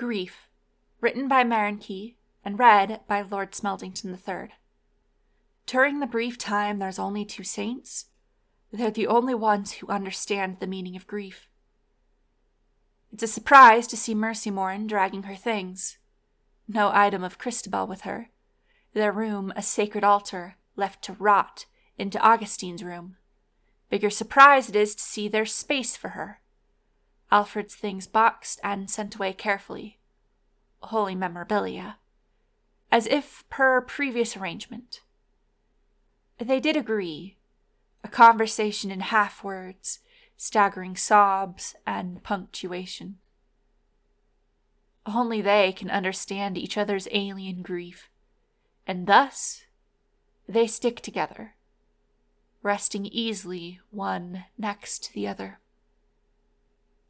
Grief, written by Key and read by Lord Smeldington III. During the brief time there's only two saints, they're the only ones who understand the meaning of grief. It's a surprise to see Mercy Morin dragging her things. No item of Christabel with her. Their room a sacred altar, left to rot into Augustine's room. Bigger surprise it is to see there's space for her. Alfred's things boxed and sent away carefully. Holy memorabilia. As if per previous arrangement. They did agree. A conversation in half words, staggering sobs and punctuation. Only they can understand each other's alien grief, and thus they stick together, resting easily one next to the other.